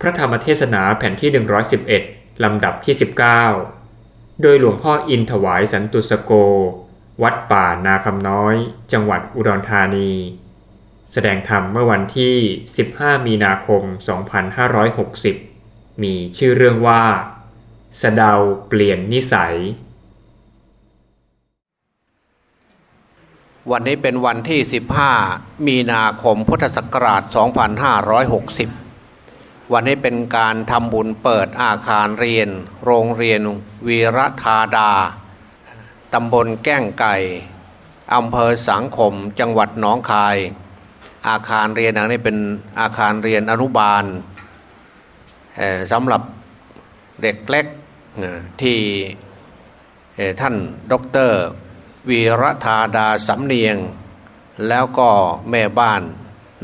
พระธรรมเทศนาแผ่นที่ 111 ลำดับที่ 19 โดยหลวงพ่ออินถวายสันตุสโก วัดป่านาคำน้อย จังหวัดอุดรธานี แสดงธรรมเมื่อวันที่ 15 มีนาคม 2560 มีชื่อเรื่องว่าสะดาเปลี่ยนนิสัย วันนี้เป็นวันที่ 15 มีนาคมพุทธศักราช 2560 วันนี้เป็นการทำบุญเปิดอาคารเรียน โรงเรียนวีรธาดาตำบลแก้งไก่อำเภอสังคมจังหวัดหนองคาย อาคารเรียนนี้เป็นอาคารเรียนอนุบาลสำหรับเด็กเล็กที่ท่านด็อกเตอร์วีรธาดาสำเนียง แล้วก็แม่บ้าน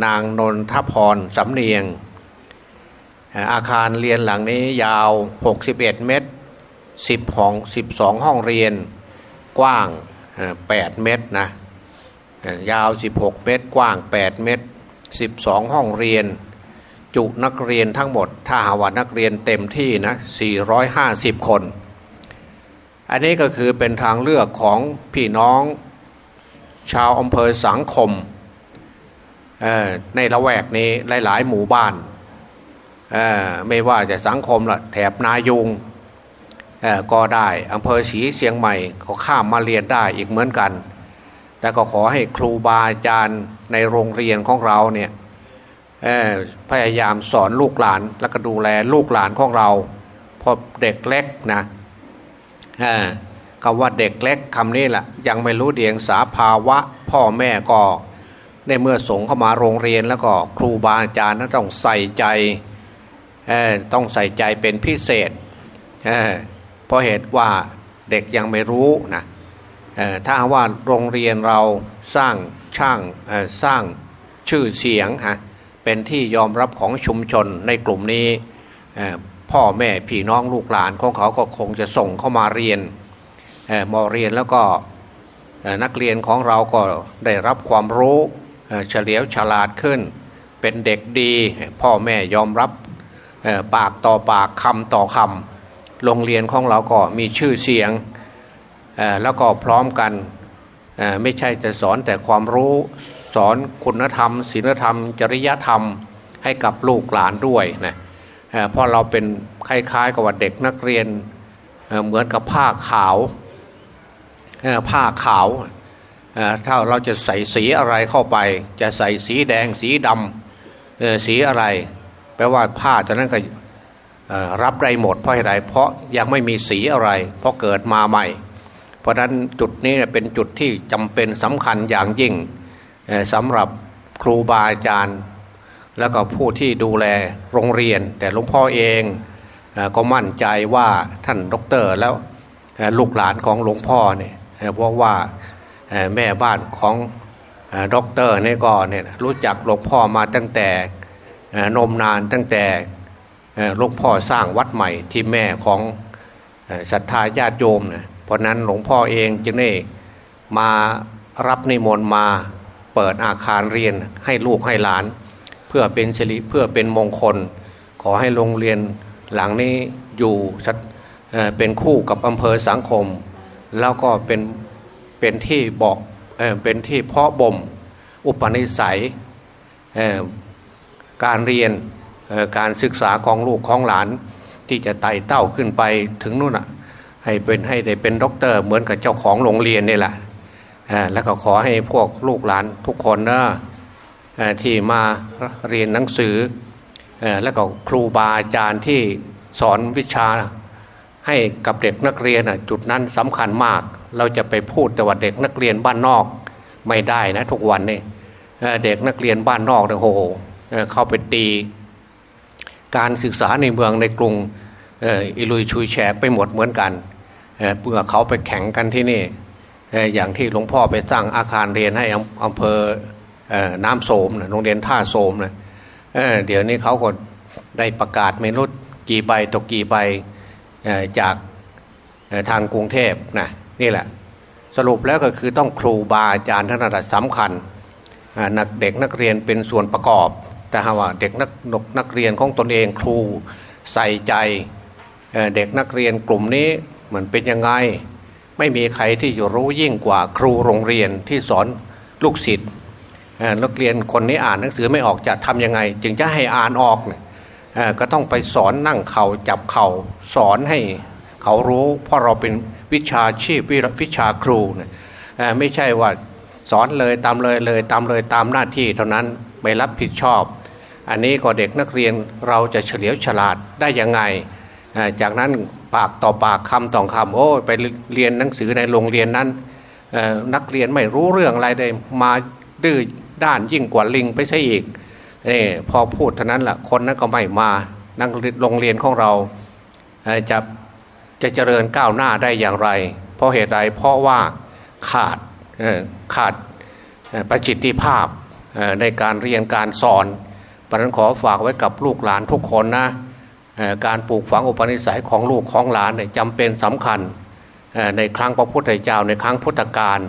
นางนนทพรสำเนียง อาคารเรียนหลังนี้ยาว 61 เมตร 10 ห้อง 12 ห้องเรียนกว้าง 8 เมตรนะยาว 16 เมตร กว้าง 8 เมตร 12 ห้องเรียน จุนักเรียนทั้งหมด ถ้าหาว่านักเรียนเต็มที่นะ 450 คน อันนี้ก็คือเป็นทางเลือกของพี่น้องชาวอำเภอสังคมในละแวกนี้หลาย ๆ หมู่บ้าน ไม่ว่าจะสังคมละแถบนายุงก็ได้อำเภอศรีเชียงใหม่เขาข้ามมาเรียนได้อีกเหมือนกันแล้วก็ขอให้ครูบาอาจารย์ในโรงเรียนของเราเนี่ยพยายามสอนลูกหลานแล้วก็ดูแลลูกหลานของเราพอเด็กเล็กนะคำว่าเด็กเล็กคำนี้แหละยังไม่รู้เดียงสาภาวะ พ่อแม่ก็ในเมื่อส่งเข้ามาโรงเรียนแล้วก็ครูบาอาจารย์ต้องใส่ใจ ต้องใส่ใจเป็นพิเศษเพราะเหตุว่าเด็กยังไม่รู้นะถ้าว่าโรงเรียนเราสร้างช่างสร้างชื่อเสียงฮะเป็นที่ยอมรับของชุมชนในกลุ่มนี้พ่อแม่พี่น้องลูกหลานของเขาก็คงจะส่งเข้ามาเรียนมอเรียนแล้วก็นักเรียนของเราก็ได้รับความรู้เฉลียวฉลาดขึ้น เป็นเด็กดี พ่อแม่ยอมรับ ปากต่อปากคำต่อคำโรงเรียนของเราก็มีชื่อเสียงแล้วก็พร้อมกันไม่ใช่แต่สอนแต่ความรู้สอนคุณธรรมศีลธรรม จริยธรรมให้กับลูกหลานด้วยนะเพราะเราเป็นคล้ายๆกับว่าเด็กนักเรียนเหมือนกับผ้าขาวผ้าขาวถ้าเราจะใส่สีอะไรเข้าไป จะใส่สีแดงสีดำสีอะไร แปลว่าผ้าจะนั้นก็รับได้หมดเพราะอะไรเพราะยังไม่มีสีอะไร เพราะเกิดมาใหม่ เพราะนั้นจุดนี้เป็นจุดที่จำเป็นสำคัญอย่างยิ่งสำหรับครูบาอาจารย์ แล้วก็ผู้ที่ดูแลโรงเรียน แต่หลวงพ่อเองก็มั่นใจว่าท่านด็อกเตอร์แล้วลูกหลานของหลวงพ่อเนี่ยเพราะว่าแม่บ้านของด็อกเตอร์นี่ก็เนี่ยรู้จักหลวงพ่อมาตั้งแต่ นมนานตั้งแต่หลวงพ่อสร้างวัดใหม่ที่แม่ของศรัทธาญาติโยมเนี่ยเพราะนั้นหลวงพ่อเองจึงได้มารับนิมนต์มาเปิดอาคารเรียนให้ลูกให้หลาน เพื่อเป็นสิริเพื่อเป็นมงคล ขอให้โรงเรียนหลังนี้อยู่เป็นคู่กับอำเภอสังคม แล้วก็เป็นเป็นที่บอกเป็นที่เพาะบ่มอุปนิสัย การเรียนการศึกษาของลูกของหลาน ที่จะไต่เต้าขึ้นไปถึงนู่นอะให้เป็นให้ได้เป็นด็อกเตอร์เหมือนกับเจ้าของโรงเรียนนี่แหละแล้วก็ขอให้พวกลูกหลานทุกคนนะที่มาเรียนหนังสือแล้วก็ครูบาอาจารย์ที่สอนวิชาให้กับเด็กนักเรียนจุดนั้นสำคัญมาก เราจะไปพูดแต่ว่าเด็กนักเรียนบ้านนอกไม่ได้นะทุกวันนี่เด็กนักเรียนบ้านนอกเนี่ยโห เข้าไปตี การศึกษาในเมืองในกรุงอิลุยชุยแฉไปหมดเหมือนกันเมื่อเขาไปแข่งกันที่นี่อย่างที่หลวงพ่อไปสร้างอาคารเรียนให้อำเภอน้ำโสมโรงเรียนท่าโสมนะเเดี๋ยวนี้เขาก็ได้ประกาศเมนุษย์กี่ใบตกกี่ใบจากทางกรุงเทพนะนี่แหละ สรุปแล้วก็คือต้องครูบาอาจารย์ท่านระดับสำคัญนักเด็กนักเรียนเป็นส่วนประกอบ แต่หาว่าเด็กนักนกนักเรียนของตนเองครูใส่ใจเด็กนักเรียนกลุ่มนี้เหมือนเป็นยังไง ไม่มีใครที่จะรู้ยิ่งกว่าครูโรงเรียนที่สอนลูกศิษย์นักเรียนคนนี้อ่านหนังสือไม่ออกจะทํำยังไง จึงจะให้อ่านออกก็ต้องไปสอนนั่งเขา่าจับเขา่าสอนให้เขารู้ เพราะเราเป็นวิชาชีพวิชาครูไม่ใช่ว่าสอนเลยตามเลยเลยตามเลยตามหน้าที่เท่านั้นไม่รับผิดชอบ อันนี้ก็เด็กนักเรียนเราจะเฉลียวฉลาดได้ยังไง จากนั้นปากต่อปากคำต่อคำโอ้ไปเรียนหนังสือในโรงเรียนนั้น นักเรียนไม่รู้เรื่องอะไรเลยมาดื้อด้านยิ่งกว่าลิงไปซะอีกนี่พอพูดเท่านั้นแหละคนนั้นก็ไม่มานักโรงเรียนของเราจะจะเจริญก้าวหน้าได้อย่างไร เพราะเหตุใดเพราะว่าขาดขาดประจิติภาพในการเรียนการสอน ปรนั้นขอฝากไว้กับลูกหลานทุกคนนะการปลูกฝังอุปนิสัยของลูกของหลานจำเป็นสำคัญในครั้งพระพุทธเจ้าในครั้งพุทธกาล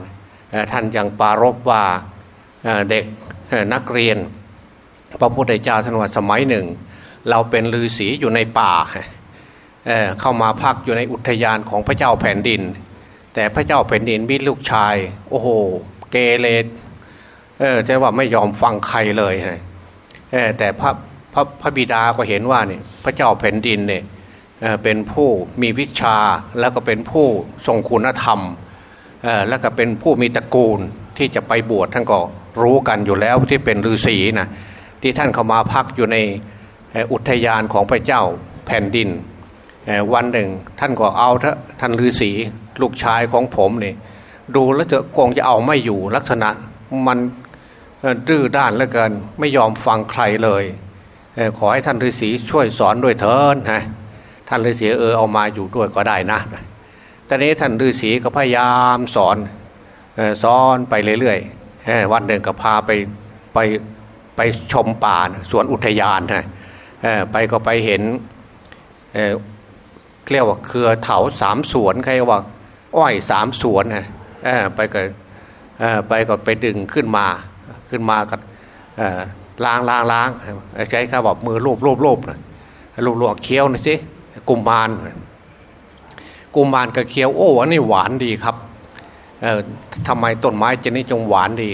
ท่านยังปารบว่าเด็กนักเรียน พระพุทธเจ้าท่านว่าสมัยหนึ่ง เราเป็นฤาษีอยู่ในป่าเเข้ามาพักอยู่ในอุทยานของพระเจ้าแผ่นดิน แต่พระเจ้าแผ่นดินมีลูกชาย โอ้โห เกเรเออแต่ว่าไม่ยอมฟังใครเลยเออ แต่พระพระพระบิดาก็เห็นว่าเนี่ยพระเจ้าแผ่นดินเนี่ยเป็นผู้มีวิชาแล้วก็เป็นผู้ทรงคุณธรรมแล้วก็เป็นผู้มีตระกูลที่จะไปบวชท่านก็รู้กันอยู่แล้วที่เป็นฤาษีนะที่ท่านเข้ามาพักอยู่ในอุทยานของพระเจ้าแผ่นดิน วันหนึ่งท่านก็เอาท่านฤาษีลูกชายของผมเนี่ยดูแล้วจะคงจะเอาไม่อยู่ลักษณะมัน ดื้อด้านเหลือเกินไม่ยอมฟังใครเลยขอให้ท่านฤาษีช่วยสอนด้วยเถินนะท่านฤาษีเออเอามาอยู่ด้วยก็ได้นะตอนนี้ท่านฤาษีก็พยายามสอนสอนไปเรื่อยๆวันหนึ่งก็พาไปไปไปชมป่าสวนอุทยานนะไปก็ไปเห็นเรียกว่าเครือเถาสามสวนใครว่า อ้อยสามสวนนะไปก็ไปก็ไปดึงขึ้นมา ขึ้นมากับล้างล้างล้างใช้ข้าบอกมือรูปรูปรูปรูปรูปเคี้ยวหน่สิกุมมารกุมมารกับเคี้ยวโอ้อันนี้หวานดีครับทำไมต้นไม้จะนี่จงหวานดี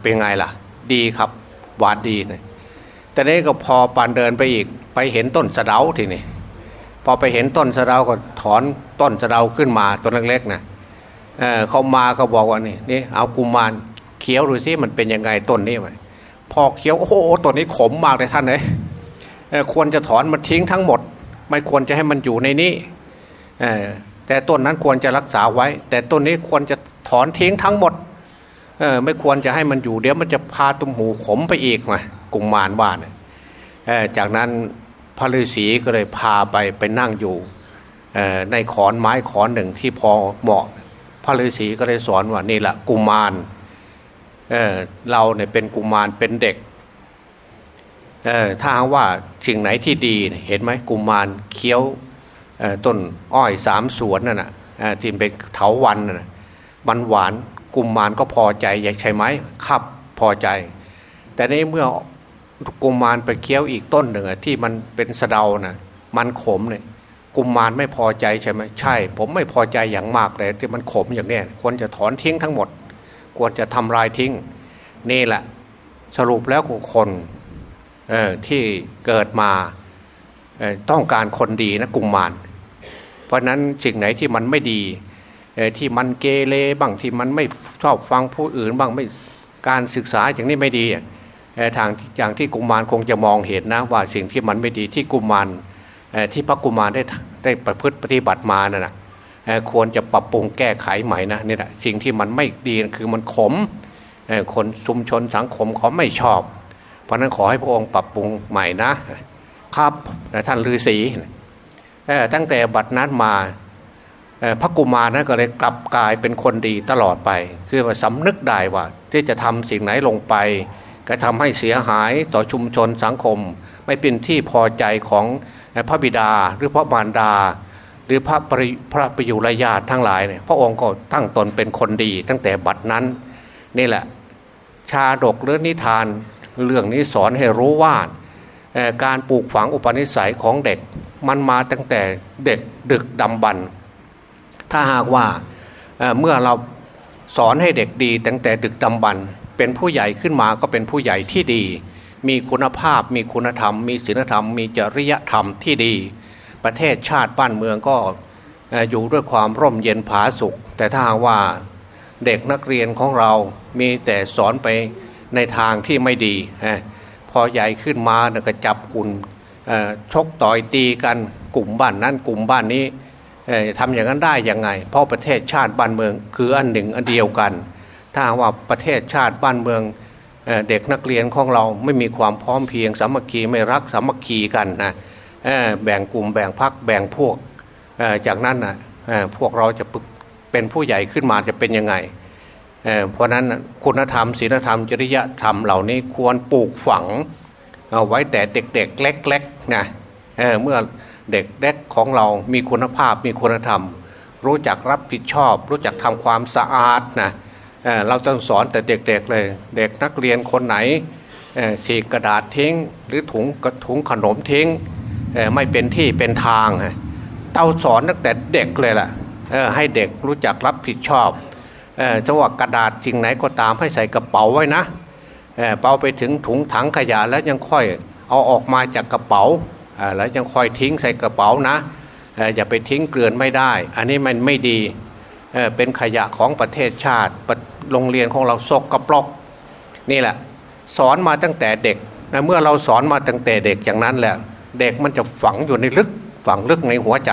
เป็นไงล่ะ ดีครับ หวานดีนะแต่นี้ก็พอปานเดินไปอีก ไปเห็นต้นสะเดาทีนี่พอไปเห็นต้นสะเดาก็ถอนต้นสะเดาขึ้นมาต้นเล็กๆนะเเขามาเขาบอกว่านี่นี่เอากุมาร เคี้ยวดูซิมันเป็นยังไงต้นนี้ไหมพอเคี้ยวโอ้โหต้นนี้ขมมากเลยท่านเลยควรจะถอนมันทิ้งทั้งหมด ไม่ควรจะให้มันอยู่ในนี้แต่ต้นนั้นควรจะรักษาไว้ แต่ต้นนี้ควรจะถอนทิ้งทั้งหมดไม่ควรจะให้มันอยู่เดี๋ยวมันจะพาตุ้มหูขมไปอีกไงกุมมารว่าเนี่ยจากนั้นพระฤาษีก็เลยพาไปไปนั่งอยู่ในขอนไม้ขอนหนึ่งที่พอเหมาะ พระฤาษีก็เลยสอนว่านี่แหละกุมาร เเราเนี่ยเป็นกุมารเป็นเด็กถ้าว่าสิ่งไหนที่ดีเห็นไหมกุมารเคี้ยวต้นอ้อยสามสวนนั่นน่ะที่เป็นเถาวันน่ะมันหวานกุมารก็พอใจอยากใช่ไหมครับพอใจ แต่ในเมื่อกุมารไปเคี้ยวอีกต้นหนึ่งที่มันเป็นสะเดานะมันขมเนี่ยกุมมารไม่พอใจใช่ไหมใช่ ผมไม่พอใจอย่างมากเลยที่มันขมอย่างนี้ควรจะถอนทิ้งทั้งหมด ควรจะทำลายทิ้ง นี่แหละสรุปแล้วคนที่เกิดมาต้องการคนดีนะกุมมารเพราะนั้นสิ่งไหนที่มันไม่ดีที่มันเกเรบ้างที่มันไม่ชอบฟังผู้อื่นบ้างไม่การศึกษาอย่างนี้ไม่ดีทางอย่างที่กุมารคงจะมองเห็นนะว่าสิ่งที่มันไม่ดีที่กุมารที่พระกุมารได้ได้ประพฤติปฏิบัติมานะ่ะ ควรจะปรับปรุงแก้ไขใหม่นะนี่แหละสิ่งที่มันไม่ดีคือมันขมคนชุมชนสังคมเขาไม่ชอบ เพราะนั้นขอให้พระองค์ปรับปรุงใหม่นะครับท่านฤาษีตั้งแต่บัดนั้นมาพระกุมารนั้นก็เลยกลับกลายเป็นคนดีตลอดไป คือว่าสำนึกได้ว่า ที่จะทำสิ่งไหนลงไป ก็ทำให้เสียหายต่อชุมชนสังคม ไม่เป็นที่พอใจของพระบิดาหรือพระมารดา หรือพระปริพระประยุรญาติทั้งหลายเนี่ยพระองค์ก็ตั้งตนเป็นคนดี ตั้งแต่บัดนั้นนี่แหละ ชาดกหรือนิทานเรื่องนี้สอนให้รู้ว่าการปลูกฝังอุปนิสัยของเด็ก มันมาตั้งแต่เด็กดึกดำบรรถ้าหากว่าเมื่อเราสอนให้เด็กดี ตั้งแต่ดึกดำบรรเป็นผู้ใหญ่ขึ้นมาก็เป็นผู้ใหญ่ที่ดี มีคุณภาพ มีคุณธรรม มีศีลธรรม มีจริยธรรมที่ดี ประเทศชาติบ้านเมืองก็อยู่ด้วยความร่มเย็นผาสุข แต่ถ้าว่าเด็กนักเรียนของเรามีแต่สอนไปในทางที่ไม่ดี พอใหญ่ขึ้นมาเนี่ยก็จับกลุ่มชกต่อยตีกันกลุ่มบ้านนั้นกลุ่มบ้านนี้ทำอย่างนั้นได้ยังไง เพราะประเทศชาติบ้านเมืองคืออันหนึ่งอันเดียวกัน ถ้าว่าประเทศชาติบ้านเมืองเด็กนักเรียนของเราไม่มีความพร้อมเพียงสามัคคีไม่รักสามัคคีกันนะ แบ่งกลุ่มแบ่งพักแบ่งพวกจากนั้นนะพวกเราจะเป็นผู้ใหญ่ขึ้นมาจะเป็นยังไงเพราะนั้นคุณธรรมศีลธรรมจริยธรรมเหล่านี้ควรปลูกฝังเอาไว้แต่เด็กๆเล็กๆนะเเมื่อเด็กเล็กของเรามีคุณภาพมีคุณธรรม รู้จักรับผิดชอบ รู้จักทำความสะอาดนะเเราต้องสอนแต่เด็กๆเลย เด็กนักเรียนคนไหนสีกระดาษทิ้ง หรือถุงกระถุงขนมทิ้ง ไม่เป็นที่เป็นทางเต้าสอนตั้งแต่เด็กเลยล่ะให้เด็กรู้จักรับผิดชอบจะว่ากระดาษจริงไหนก็ตามให้ใส่กระเป๋าไว้นะเป๋าไปถึงถุงถังขยะแล้วยังค่อยเอาออกมาจากกระเป๋าแล้วยังค่อยทิ้งใส่กระเป๋านะอย่าไปทิ้งเกลื่อนไม่ได้ อันนี้มันไม่ดีเป็นขยะของประเทศชาติโรงเรียนของเราซกกระปลอกนี่แหละ สอนมาตั้งแต่เด็กเมื่อเราสอนมาตั้งแต่เด็กอย่างนั้นแหละ เด็กมันจะฝังอยู่ในลึกฝังลึกในหัวใจ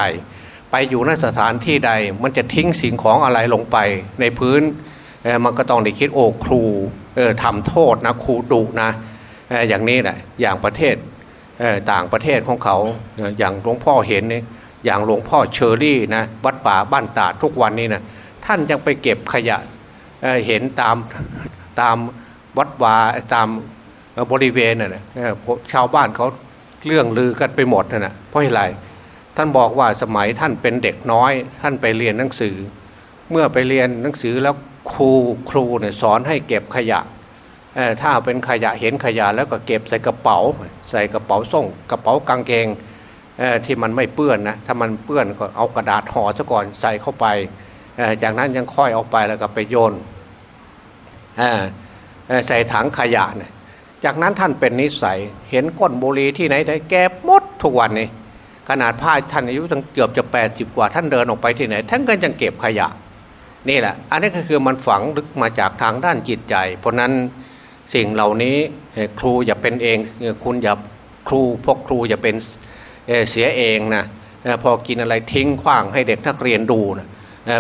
ไปอยู่ในสถานที่ใด มันจะทิ้งสิ่งของอะไรลงไป ในพื้นมันก็ต้องได้คิดโอ้ครูทำโทษนะครูดุนะอย่างนี้แหละอย่างประเทศต่างประเทศของเขาอย่างหลวงพ่อเห็นนี่อย่างหลวงพ่อเชอรี่นะวัดป่าบ้านตาดทุกวันนี้นะท่านยังไปเก็บขยะเห็นตามตามวัดวาตามบริเวณน่ะชาวบ้านเขา เรื่องลือกันไปหมดนะเพราะอะไรท่านบอกว่าสมัยท่านเป็นเด็กน้อย ท่านไปเรียนหนังสือ เมื่อไปเรียนหนังสือแล้วครูครูเนี่ยสอนให้เก็บขยะถ้าเป็นขยะเห็นขยะแล้วก็เก็บใส่กระเป๋า ใส่กระเป๋าส่งกระเป๋ากางเกงที่มันไม่เปื้อนนะถ้ามันเปื้อนก็เอากระดาษห่อซะก่อนใส่เข้าไปจากนั้นยังค่อยเอาไปแล้วก็ไปโยนใส่ถังขยะเนี่ย จากนั้นท่านเป็นนิสัยเห็นก้นบุหรี่ที่ไหนได้แก็บหมดทุกวันนี้ขนาดพระท่านอายุตั้งเกือบจะแปดสิบกว่าท่านเดินออกไปที่ไหนท่านก็ยังเก็บขยะ นี่แหละ อันนี้ก็คือมันฝังลึกมาจากทางด้านจิตใจ เพราะนั้นสิ่งเหล่านี้ครูอย่าเป็นเองคุณอย่าครูพวกครูอย่าเป็นเสียเองนะพอกินอะไรทิ้งขว้างให้เด็กนักเรียนดูนะ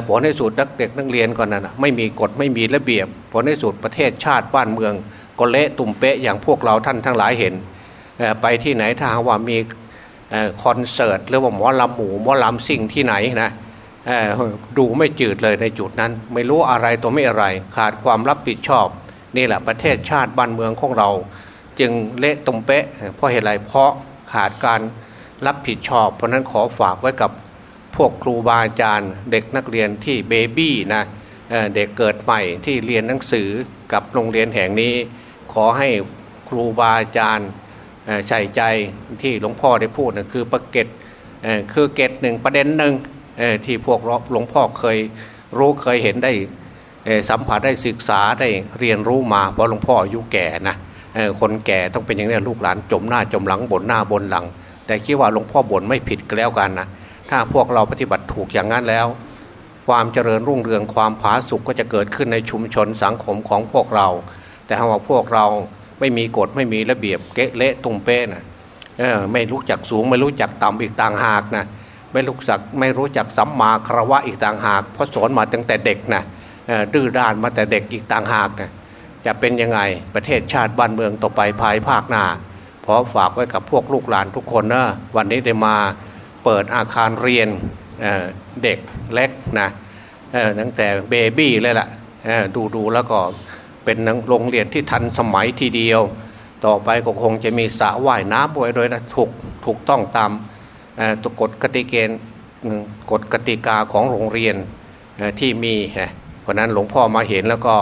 ผลในสุดนักเด็กนักเรียนก่อนนะไม่มีกฎไม่มีระเบียบผลในสุดประเทศชาติบ้านเมือง ก็เละตุ่มเป๊ะอย่างพวกเราท่านทั้งหลายเห็น ไปที่ไหนถ้าว่ามีคอนเสิร์ตหรือว่าหมอลำหมูหมอลำสิ่งที่ไหนนะดูไม่จืดเลยในจุดนั้น ไม่รู้อะไรตัวไม่อะไร ขาดความรับผิดชอบ นี่แหละประเทศชาติบ้านเมืองของเรา จึงเละตุ่มเป๊ะ เพราะเหตุไรเพราะขาดการรับผิดชอบ เพราะนั้นขอฝากไว้กับพวกครูบาอาจารย์ เด็กนักเรียนที่เบบี้นะเด็กเกิดใหม่ที่เรียนหนังสือกับโรงเรียนแห่งนี้ ขอให้ครูบาอาจารย์ใส่ใจที่หลวงพ่อได้พูดนะคือประเกตคือเกตหนึ่งประเด็นหนึ่งที่พวกหลวงพ่อเคยรู้เคยเห็นได้สัมผัสได้ศึกษาได้เรียนรู้มาเพราะหลวงพ่ออายุแก่นะคนแก่ต้องเป็นอย่างนี้ลูกหลานจมหน้าจมหลังบนหน้าบนหลัง แต่คิดว่าหลวงพ่อบ่นไม่ผิดก็แล้วกันนะถ้าพวกเราปฏิบัติถูกอย่างนั้นแล้ว ความเจริญรุ่งเรืองความผาสุกก็จะเกิดขึ้นในชุมชนสังคมของพวกเรา แต่ถ้าว่าพวกเราไม่มีกฎไม่มีระเบียบเกะเละตุงเป้นะเออไม่รู้จักสูงไม่รู้จักต่ำอีกต่างหากนะไม่รู้จักไม่รู้จักสัมมาคารวะอีกต่างหากเพราะสอนมาตั้งแต่เด็กนะดื้อด้านมาแต่เด็กอีกต่างหากนะจะเป็นยังไงประเทศชาติบ้านเมืองต่อไปภายภาคหน้าพอฝากไว้กับพวกลูกหลานทุกคนนะวันนี้ได้มาเปิดอาคารเรียนเเด็กเล็กนะตั้งแต่เบบี้เลยล่ะดูดูแล้วก็ เป็นโรงเรียนที่ทันสมัยทีเดียว ต่อไปก็คงจะมีสระว่ายน้ำไว้โดยนะถูกถูกต้องตามตัวกฎกติเกณฑ์กฎกติกาของโรงเรียนที่มีเพราะนั้นหลวงพ่อมาเห็นแล้วก็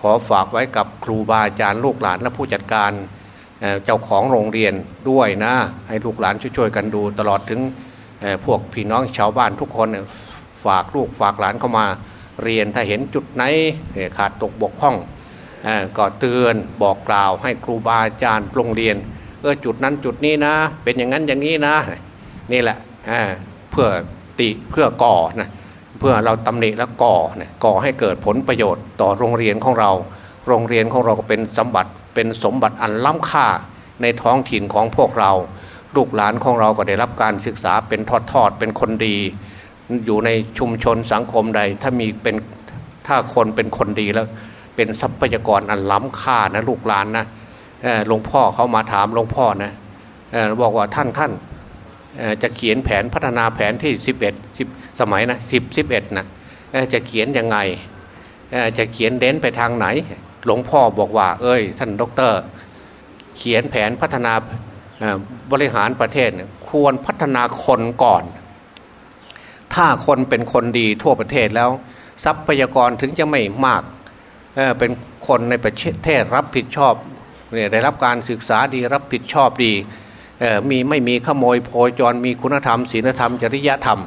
ขอฝากไว้กับครูบาอาจารย์ลูกหลานและผู้จัดการเจ้าของโรงเรียนด้วยนะให้ลูกหลานช่วยๆกันดู ตลอดถึงพวกพี่น้องชาวบ้านทุกคนฝากลูกฝากหลานเข้ามาเรียนถ้าเห็นจุดไหนขาดตกบกพร่อง ก็เตือนบอกกล่าวให้ครูบาอาจารย์โรงเรียนเออจุดนั้นจุดนี้นะ เป็นอย่างนั้นอย่างนี้นะ นี่แหละเพื่อติเพื่อก่อนะเพื่อเราตำหนิและก่อนะก่อให้เกิดผลประโยชน์ต่อโรงเรียนของเรา โรงเรียนของเราก็เป็นสมบัติเป็นสมบัติอันล้ำค่าในท้องถิ่นของพวกเรา ลูกหลานของเราก็ได้รับการศึกษาเป็นทอดๆเป็นคนดี อยู่ในชุมชนสังคมใดถ้ามีเป็นถ้าคนเป็นคนดีแล้ว เป็นทรัพยากรอันล้ำค่านะลูกหลานนะหลวงพ่อเขามาถามหลวงพ่อนะบอกว่าท่านท่านจะเขียนแผนพัฒนาแผนที่ 11 10 สมัยนะ10 11นะจะเขียนยังไงจะเขียนเด้นไปทางไหน หลวงพ่อบอกว่า เอ้ย ท่านด็อกเตอร์ เขียนแผนพัฒนาบริหารประเทศควรพัฒนาคนก่อน ถ้าคนเป็นคนดีทั่วประเทศแล้ว ทรัพยากรถึงจะไม่มาก เป็นคนในประเทศรับผิดชอบเนี่ยได้รับการศึกษาดีรับผิดชอบดีมีไม่มีขโมยโพยจรมีคุณธรรมศีลธรรมจริยธรรม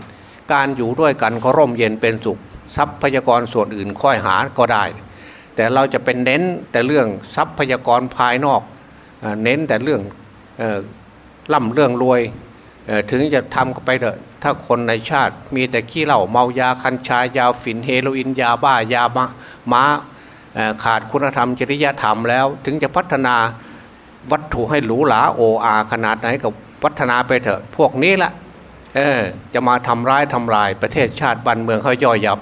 การอยู่ด้วยกันก็ร่มเย็นเป็นสุข ทรัพยากรส่วนอื่นค่อยหาก็ได้ แต่เราจะเป็นเน้นแต่เรื่องทรัพยากรภายนอกเน้นแต่เรื่องล่ำเรื่องรวยถึงจะทำก็ไปเถอะถ้าคนในชาติมีแต่ขี้เหล้าเมายาคัญชายาฝิ่นเฮโรอีนยาบ้ายามาม้า ขาดคุณธรรมจริยธรรมแล้ว ถึงจะพัฒนาวัตถุให้หรูหราโออาขนาดไหนกับพัฒนาไปเถอะ พวกนี้ละเออจะมาทำร้ายทำลายประเทศชาติบ้านเมืองเขาย่อยยับ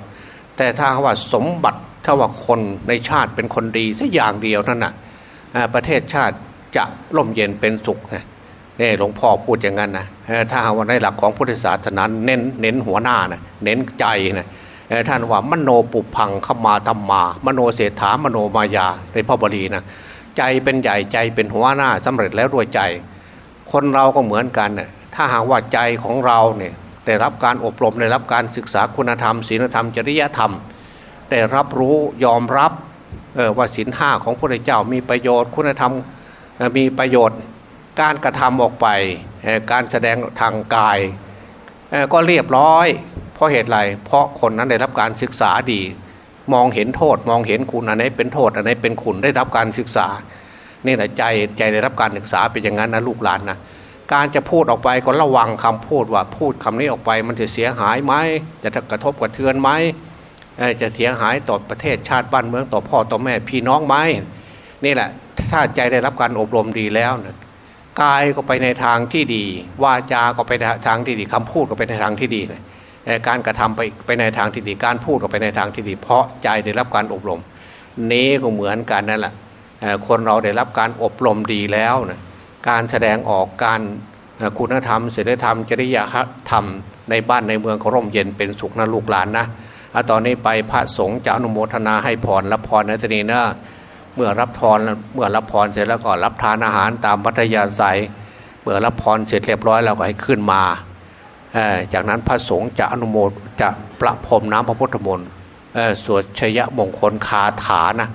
แต่ถ้าว่าสมบัติถ้าว่าคนในชาติเป็นคนดีสักอย่างเดียวนั่นน่ะประเทศชาติจะร่มเย็นเป็นสุขนะนี่หลวงพ่อพูดอย่างนั้นนะถ้าว่าในหลักของพุทธศาสนาเน้นเน้นหัวหน้านะเน้นใจนะ ท่านว่ามโนปุพังขมาธรรมา มโนเศรษฐามโนมายาในพระบาลีนะใจเป็นใหญ่ใจเป็นหัวหน้าสำเร็จแล้วด้วยใจ คนเราก็เหมือนกันน่ยถ้าหากว่าใจของเราเนี่ยได้รับการอบรมได้รับการศึกษาคุณธรรมศีลธรรมจริยธรรม ได้รับรู้ยอมรับว่าศีลห้าของพระเจ้ามีประโยชน์คุณธรรมมีประโยชน์ การกระทำออกไป การแสดงทางกาย ก็เรียบร้อย เพราะเหตุไรเพราะคนนั้นได้รับการศึกษาดี มองเห็นโทษมองเห็นคุณอันไหนเป็นโทษอันไหนเป็นคุณได้รับการศึกษานี่แหละใจใจได้รับการศึกษาเป็นอย่างนั้นนะลูกหลานนะการจะพูดออกไปก็ระวังคำพูดว่าพูดคำนี้ออกไป มันจะเสียหายไหมจะกระทบกระเทือนไหมจะเสียหายต่อประเทศชาติบ้านเมืองต่อพ่อต่อแม่พี่น้องไหมนี่แหละถ้าใจได้รับการอบรมดีแล้วนะ กายก็ไปในทางที่ดี วาจาก็ไปในทางที่ดีคำพูดก็ไปในทางที่ดีเลยการกระทำไปไปในทางที่ดี การพูดก็ไปในทางที่ดี เพราะใจได้รับการอบรม นี้ก็เหมือนกันนั่นแหละคนเราได้รับการอบรมดีแล้วนะการแสดงออกการคุณธรรมศีลธรรมจริยธรรมในบ้านในเมืองก็ร่มเย็นเป็นสุขนะลูกหลานนะตอนนี้ไปพระสงฆ์จะอนุโมทนาให้พรรับพรในตนีนะ เมื่อรับพรเมื่อรับพรเสร็จแล้วก็รับทานอาหารตามวัทยาศัยเมื่อรับพรเสร็จเรียบร้อยเราก็ให้ขึ้นมา จากนั้นพระสงฆ์จะอนุโมทจะประพรมน้ำพระพุทธมนต์สวดชยมงคลคาถานะ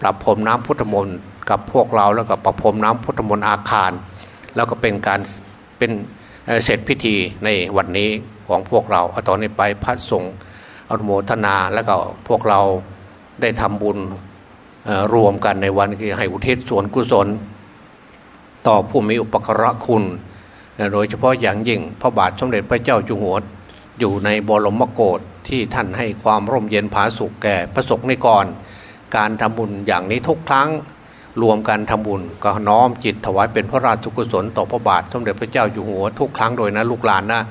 ประพรมน้ำพุทธมนต์กับพวกเราแล้วก็ประพรมน้ำพุทธมนต์อาคาร แล้วก็เป็นการเป็นเสร็จพิธีในวันนี้ของพวกเราเอาตอนนี้ไปพระสงฆ์อนุโมทนาแล้วก็พวกเราได้ทำบุญ รวมกันในวันคือให้อุทิศส่วนกุศล ต่อผู้มีอุปกรณคุณ โดยเฉพาะอย่างยิ่งพระบาทสมเด็จพระเจ้าอยู่หัวอยู่ในบรมโกศที่ท่านให้ความร่มเย็นผาสุขแก่พระสงฆ์ในก่อน การทำบุญอย่างนี้ทุกครั้งรวมกันทำบุญก็น้อมจิตถวายเป็นพระราชกุศลต่อพระบาทสมเด็จพระเจ้าอยู่หัวทุกครั้งโดยนะลูกหลานนะ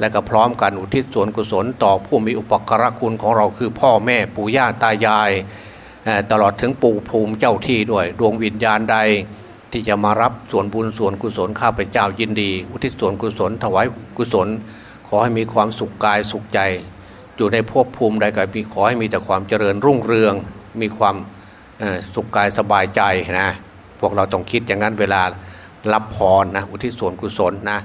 และก็พร้อมกันอุทิศส่วนกุศลต่อผู้มีอุปการะคุณของเราคือพ่อแม่ปู่ย่าตายาย ตลอดถึงปู่ภูมิเจ้าที่ด้วย ดวงวิญญาณใดที่จะมารับส่วนบุญส่วนกุศลข้าพเจ้ายินดี อุทิศส่วนกุศลถวายกุศล ขอให้มีความสุขกายสุขใจ อยู่ในภพภูมิใดก็มีขอให้มีแต่ความเจริญรุ่งเรือง มีความสุขกายสบายใจนะพวกเราต้องคิดอย่างนั้นเวลารับพรนะอุทิศส่วนกุศลนะ